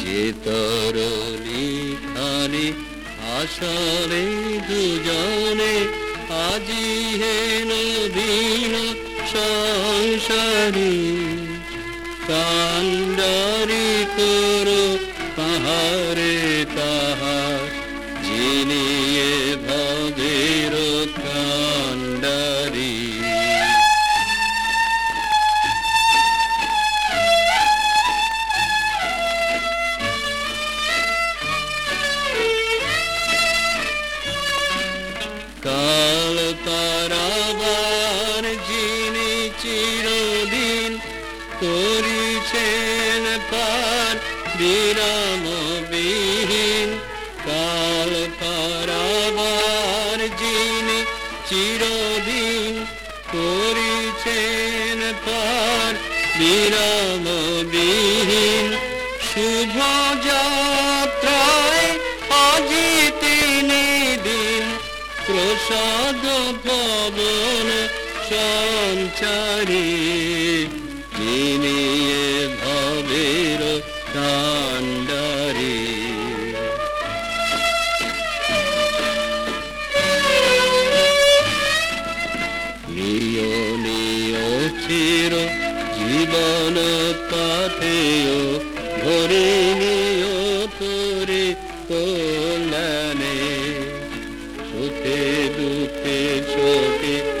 যে তরণী খানে আসলে দুজনে আজি হে নবীন সংসারী। কান্ডারি করো তাহারে যিনি চিরদিন করিছেন পার বিরাম বিহীন কাল তারাবার যিনি চিরদিন করিছেন পার বিরাম বিহীন শুভ যাত্রায় আজি তিনি দিন প্রসাদ পবন যিনি এ ভবের কাণ্ডারী নিয় নিয় চির জীবন পাথেয় ভরে নিয় তোরে কল্যাণে। সুখে দুঃখে শোকে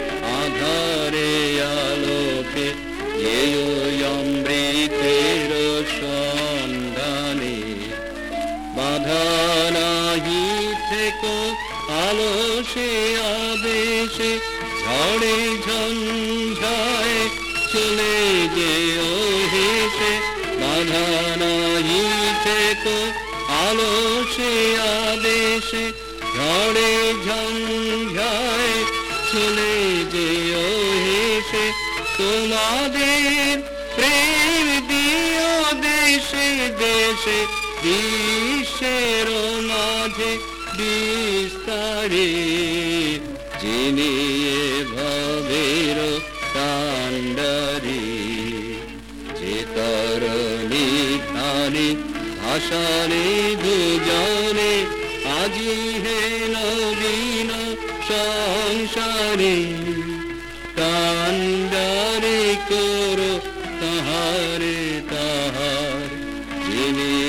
আলসে আদেশে ঝড়ে ঝঞ্ঝায় চলে যে হেসে, বাধা নাহি থেকো আদেশে ঝড়ে ঝঞ্ঝায় চলে যে হেসে, তোমাদের প্রেম দিও দেশে দেশে বিশ্বের মাঝে বিস্তারে যিনি ভবের কাণ্ডারি। যে তরণী ধানে ভাষানে দুজনে, আজি হে নবীন সংসারে। কান্ডারে করো তাহারে তাহার যিনি কাণ্ডারি